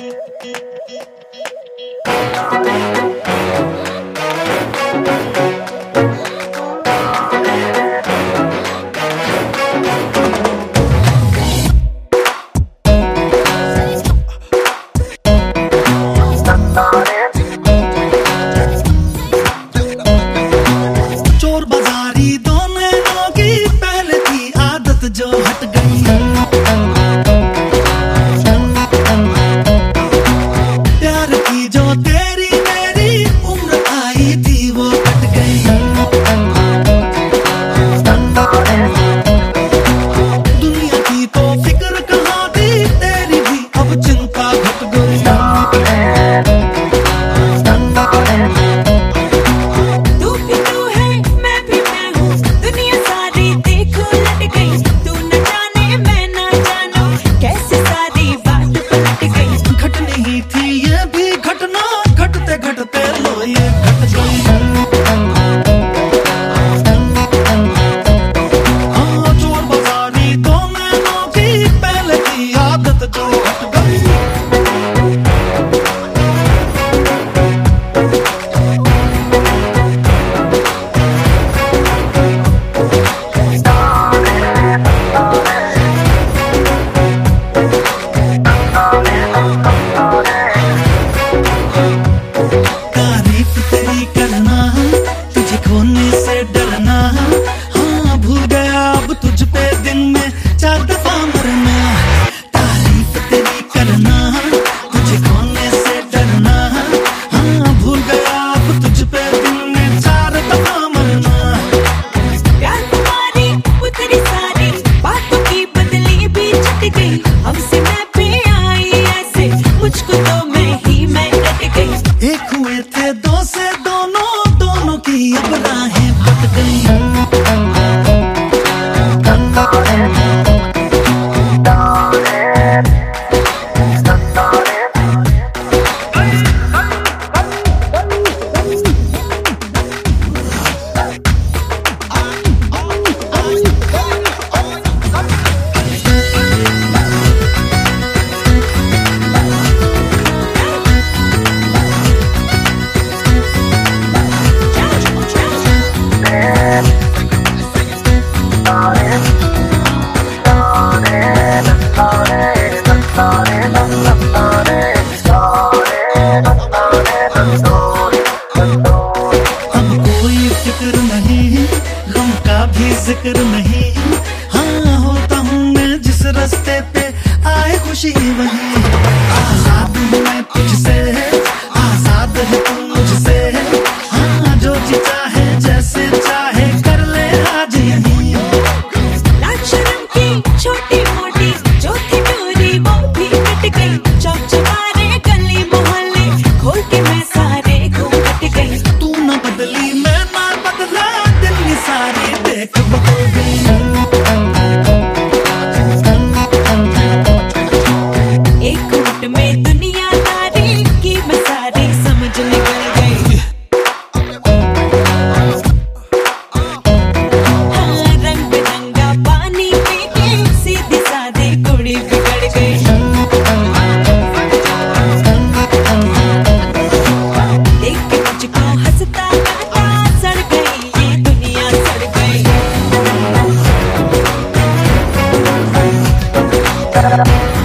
Thank you. hot gayi खुशी वही। आज़ाद हूँ मैं तुझसे आज़ाद है तुम मुझसे हाँ। जो जी चाहे, जैसे चाहे, कर ले आज यही छोटी 啊